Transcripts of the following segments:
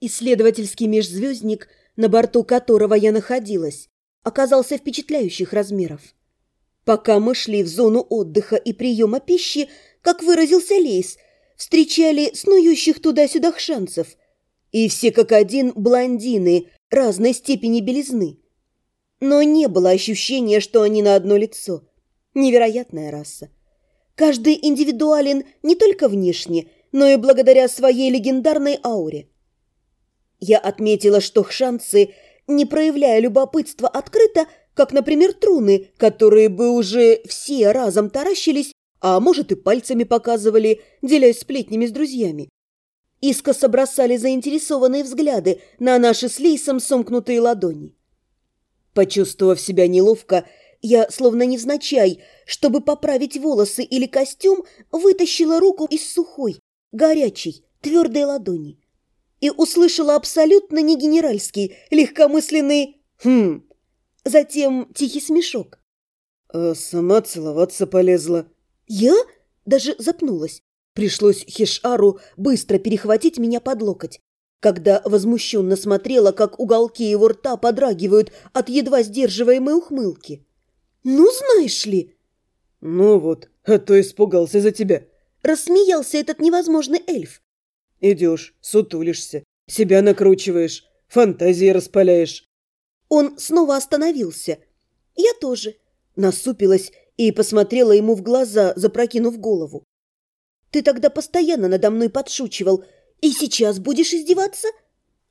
Исследовательский межзвездник, на борту которого я находилась, оказался впечатляющих размеров. Пока мы шли в зону отдыха и приема пищи, как выразился Лейс, встречали снующих туда-сюда шансов. И все как один блондины разной степени белизны. Но не было ощущения, что они на одно лицо. Невероятная раса. Каждый индивидуален не только внешне, но и благодаря своей легендарной ауре. Я отметила, что хшанцы, не проявляя любопытства открыто, как, например, труны, которые бы уже все разом таращились, а может и пальцами показывали, делясь сплетнями с друзьями. Искоса бросали заинтересованные взгляды на наши с Лейсом сомкнутые ладони. Почувствовав себя неловко, я, словно невзначай, чтобы поправить волосы или костюм, вытащила руку из сухой, горячей, твердой ладони и услышала абсолютно не генеральский, легкомысленный «хм», затем тихий смешок. «А сама целоваться полезла». «Я?» Даже запнулась. Пришлось Хишару быстро перехватить меня под локоть, когда возмущенно смотрела, как уголки его рта подрагивают от едва сдерживаемой ухмылки. «Ну, знаешь ли...» «Ну вот, а то испугался за тебя», — рассмеялся этот невозможный эльф. «Идешь, сутулишься, себя накручиваешь, фантазии распаляешь». Он снова остановился. Я тоже. Насупилась и посмотрела ему в глаза, запрокинув голову. «Ты тогда постоянно надо мной подшучивал, и сейчас будешь издеваться?»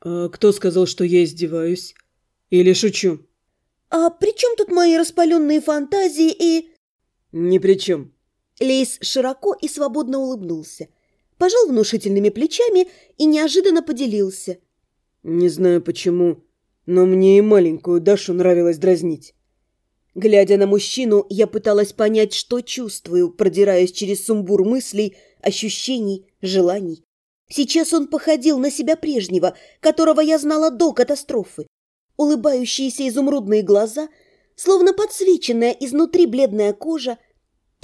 «А кто сказал, что я издеваюсь? Или шучу?» «А при чем тут мои распаленные фантазии и...» «Ни при чем». Лейс широко и свободно улыбнулся, пожал внушительными плечами и неожиданно поделился. «Не знаю почему, но мне и маленькую Дашу нравилось дразнить». Глядя на мужчину, я пыталась понять, что чувствую, продираясь через сумбур мыслей, ощущений, желаний. Сейчас он походил на себя прежнего, которого я знала до катастрофы улыбающиеся изумрудные глаза, словно подсвеченная изнутри бледная кожа,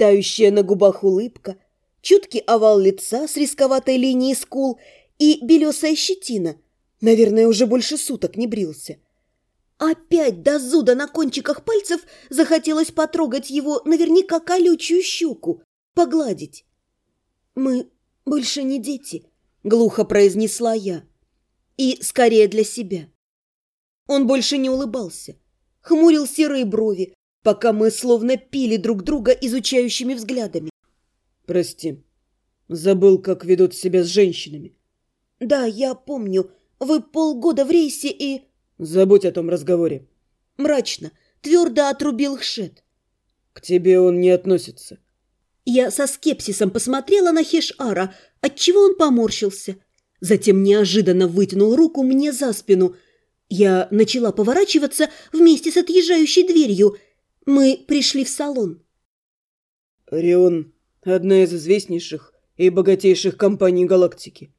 тающая на губах улыбка, чуткий овал лица с рисковатой линией скул и белесая щетина. Наверное, уже больше суток не брился. Опять до зуда на кончиках пальцев захотелось потрогать его наверняка колючую щеку, погладить. «Мы больше не дети», — глухо произнесла я. «И скорее для себя». Он больше не улыбался, хмурил серые брови, пока мы словно пили друг друга изучающими взглядами. «Прости, забыл, как ведут себя с женщинами». «Да, я помню. Вы полгода в рейсе и...» «Забудь о том разговоре». Мрачно, твердо отрубил Хшет. «К тебе он не относится». Я со скепсисом посмотрела на Хеш-Ара, отчего он поморщился. Затем неожиданно вытянул руку мне за спину – я начала поворачиваться вместе с отъезжающей дверью. Мы пришли в салон. «Орион – одна из известнейших и богатейших компаний галактики.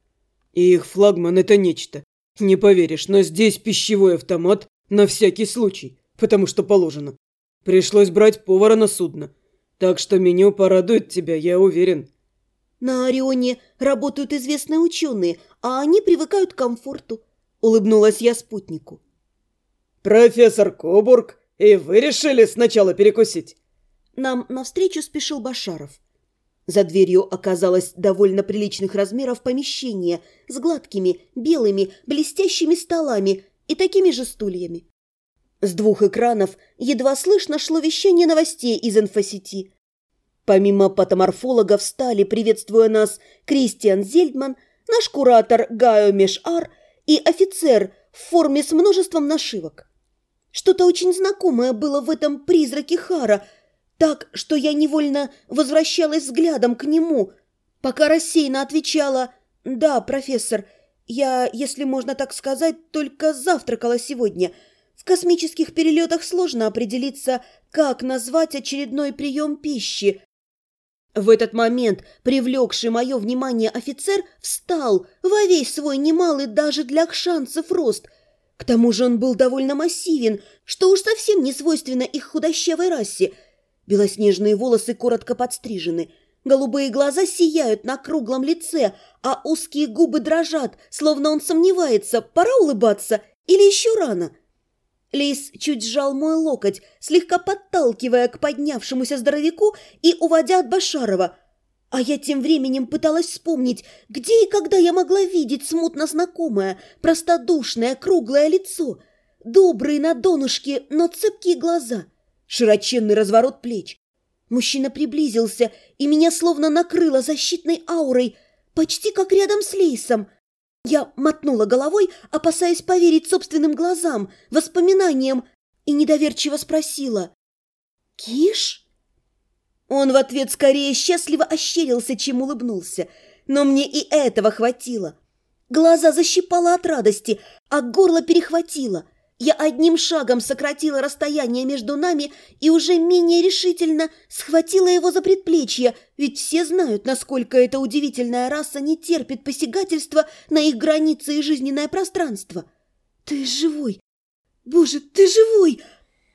И их флагман – это нечто. Не поверишь, но здесь пищевой автомат на всякий случай, потому что положено. Пришлось брать повара на судно. Так что меню порадует тебя, я уверен». На Орионе работают известные ученые, а они привыкают к комфорту улыбнулась я спутнику. «Профессор Кобург, и вы решили сначала перекусить?» Нам навстречу спешил Башаров. За дверью оказалось довольно приличных размеров помещение с гладкими, белыми, блестящими столами и такими же стульями. С двух экранов едва слышно шло вещание новостей из инфосети. Помимо патоморфологов встали, приветствуя нас, Кристиан Зельдман, наш куратор Гайо Мешар – и офицер в форме с множеством нашивок. Что-то очень знакомое было в этом призраке Хара, так, что я невольно возвращалась взглядом к нему, пока рассеянно отвечала «Да, профессор, я, если можно так сказать, только завтракала сегодня. В космических перелетах сложно определиться, как назвать очередной прием пищи, в этот момент привлекший мое внимание офицер встал во весь свой немалый даже для шансов рост. К тому же он был довольно массивен, что уж совсем не свойственно их худощавой расе. Белоснежные волосы коротко подстрижены, Голубые глаза сияют на круглом лице, а узкие губы дрожат, словно он сомневается, пора улыбаться или еще рано. Лис чуть сжал мой локоть, слегка подталкивая к поднявшемуся здоровяку и уводя от Башарова. А я тем временем пыталась вспомнить, где и когда я могла видеть смутно знакомое, простодушное, круглое лицо, добрые на донышке, но цепкие глаза, широченный разворот плеч. Мужчина приблизился, и меня словно накрыло защитной аурой, почти как рядом с Лейсом. Я мотнула головой, опасаясь поверить собственным глазам, воспоминаниям, и недоверчиво спросила. «Киш?» Он в ответ скорее счастливо ощерился, чем улыбнулся, но мне и этого хватило. Глаза защипало от радости, а горло перехватило. Я одним шагом сократила расстояние между нами и уже менее решительно схватила его за предплечье, ведь все знают, насколько эта удивительная раса не терпит посягательства на их границы и жизненное пространство. «Ты живой! Боже, ты живой!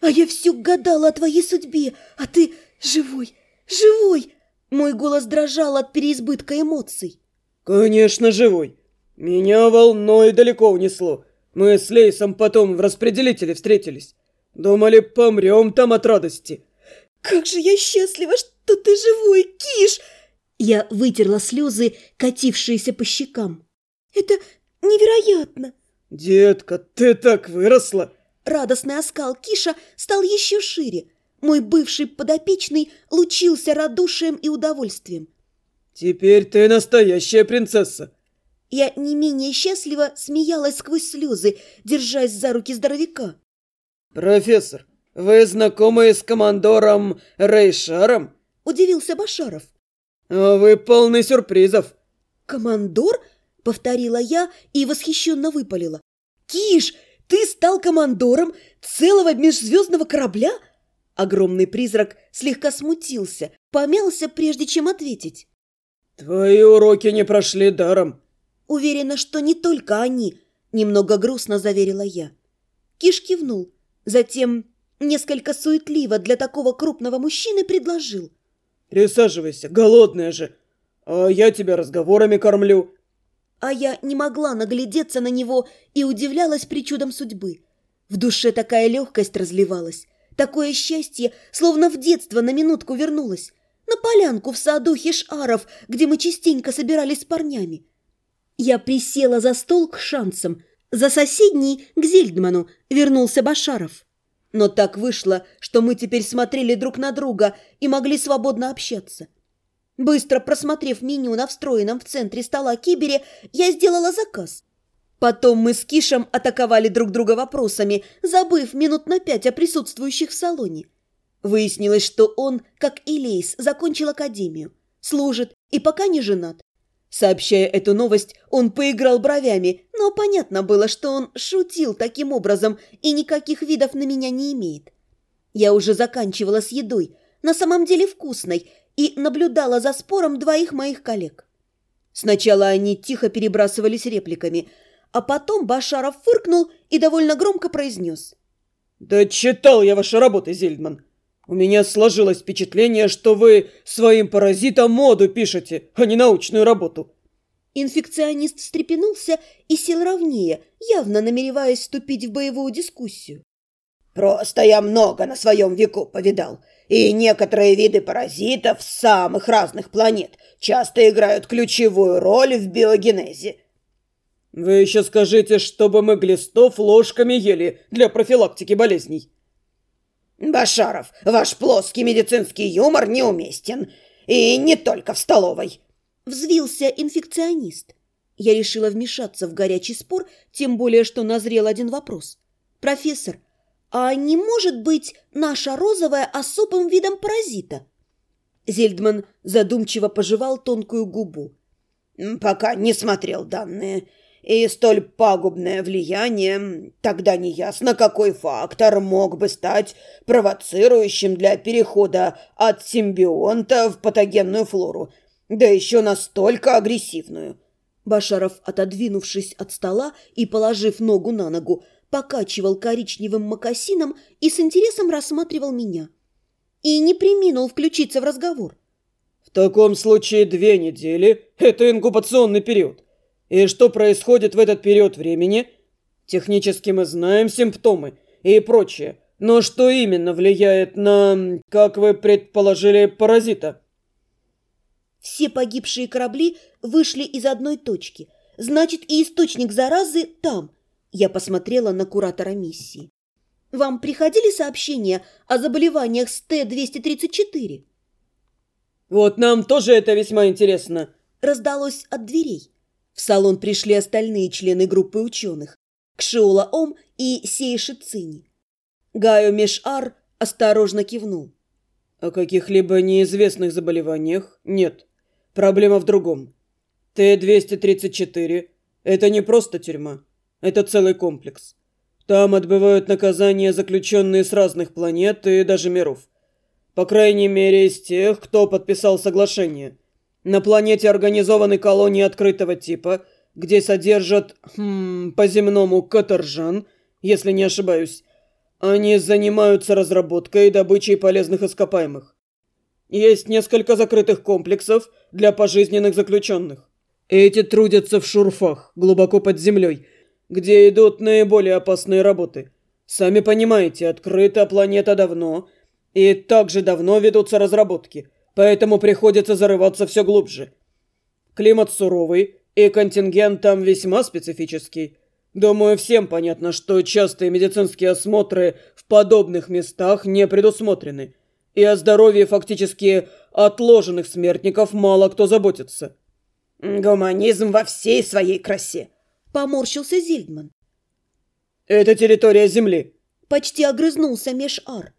А я все гадала о твоей судьбе, а ты живой, живой!» Мой голос дрожал от переизбытка эмоций. «Конечно, живой! Меня волной далеко унесло!» Мы с Лейсом потом в распределителе встретились. Думали, помрем там от радости. Как же я счастлива, что ты живой, Киш! Я вытерла слезы, катившиеся по щекам. Это невероятно! Детка, ты так выросла! Радостный оскал Киша стал еще шире. Мой бывший подопечный лучился радушием и удовольствием. Теперь ты настоящая принцесса. Я не менее счастливо смеялась сквозь слезы, держась за руки здоровяка. «Профессор, вы знакомы с командором Рейшаром?» – удивился Башаров. «А вы полны сюрпризов». «Командор?» – повторила я и восхищенно выпалила. «Киш, ты стал командором целого межзвездного корабля?» Огромный призрак слегка смутился, помялся, прежде чем ответить. «Твои уроки не прошли даром. Уверена, что не только они, немного грустно заверила я. Киш кивнул, затем несколько суетливо для такого крупного мужчины предложил. «Присаживайся, голодная же, а я тебя разговорами кормлю». А я не могла наглядеться на него и удивлялась причудам судьбы. В душе такая легкость разливалась, такое счастье, словно в детство на минутку вернулась, на полянку в саду Хишаров, где мы частенько собирались с парнями. Я присела за стол к шансам. За соседний, к Зельдману, вернулся Башаров. Но так вышло, что мы теперь смотрели друг на друга и могли свободно общаться. Быстро просмотрев меню на встроенном в центре стола кибере, я сделала заказ. Потом мы с Кишем атаковали друг друга вопросами, забыв минут на пять о присутствующих в салоне. Выяснилось, что он, как и Лейс, закончил академию, служит и пока не женат. Сообщая эту новость, он поиграл бровями, но понятно было, что он шутил таким образом и никаких видов на меня не имеет. Я уже заканчивала с едой, на самом деле вкусной, и наблюдала за спором двоих моих коллег. Сначала они тихо перебрасывались репликами, а потом Башаров фыркнул и довольно громко произнес. «Да читал я ваши работы, Зельдман. У меня сложилось впечатление, что вы своим паразитам моду пишете, а не научную работу». Инфекционист встрепенулся и сел ровнее, явно намереваясь вступить в боевую дискуссию. «Просто я много на своем веку повидал, и некоторые виды паразитов с самых разных планет часто играют ключевую роль в биогенезе». «Вы еще скажите, чтобы мы глистов ложками ели для профилактики болезней». «Башаров, ваш плоский медицинский юмор неуместен. И не только в столовой». Взвился инфекционист. Я решила вмешаться в горячий спор, тем более, что назрел один вопрос. «Профессор, а не может быть наша розовая особым видом паразита?» Зельдман задумчиво пожевал тонкую губу. «Пока не смотрел данные и столь пагубное влияние, тогда неясно, какой фактор мог бы стать провоцирующим для перехода от симбионта в патогенную флору, да еще настолько агрессивную. Башаров, отодвинувшись от стола и положив ногу на ногу, покачивал коричневым мокасином и с интересом рассматривал меня. И не приминул включиться в разговор. В таком случае две недели – это инкубационный период. И что происходит в этот период времени? Технически мы знаем симптомы и прочее. Но что именно влияет на, как вы предположили, паразита? Все погибшие корабли вышли из одной точки. Значит, и источник заразы там. Я посмотрела на куратора миссии. Вам приходили сообщения о заболеваниях с Т-234? Вот нам тоже это весьма интересно. Раздалось от дверей. В салон пришли остальные члены группы ученых. Кшиола Ом и Сейши Цини. Гайо Мешар осторожно кивнул. О каких-либо неизвестных заболеваниях нет. Проблема в другом. Т-234 – это не просто тюрьма. Это целый комплекс. Там отбывают наказания заключенные с разных планет и даже миров. По крайней мере, из тех, кто подписал соглашение. На планете организованы колонии открытого типа, где содержат, хм, по-земному, каторжан, если не ошибаюсь. Они занимаются разработкой и добычей полезных ископаемых. Есть несколько закрытых комплексов для пожизненных заключенных. Эти трудятся в шурфах, глубоко под землей – где идут наиболее опасные работы. Сами понимаете, открыта планета давно, и также давно ведутся разработки, поэтому приходится зарываться все глубже. Климат суровый, и контингент там весьма специфический. Думаю, всем понятно, что частые медицинские осмотры в подобных местах не предусмотрены, и о здоровье фактически отложенных смертников мало кто заботится. Гуманизм во всей своей красе. – поморщился Зельдман. «Это территория Земли», – почти огрызнулся Мешар.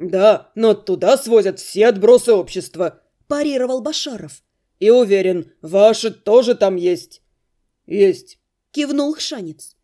«Да, но туда свозят все отбросы общества», – парировал Башаров. «И уверен, ваши тоже там есть». «Есть», – кивнул Хшанец.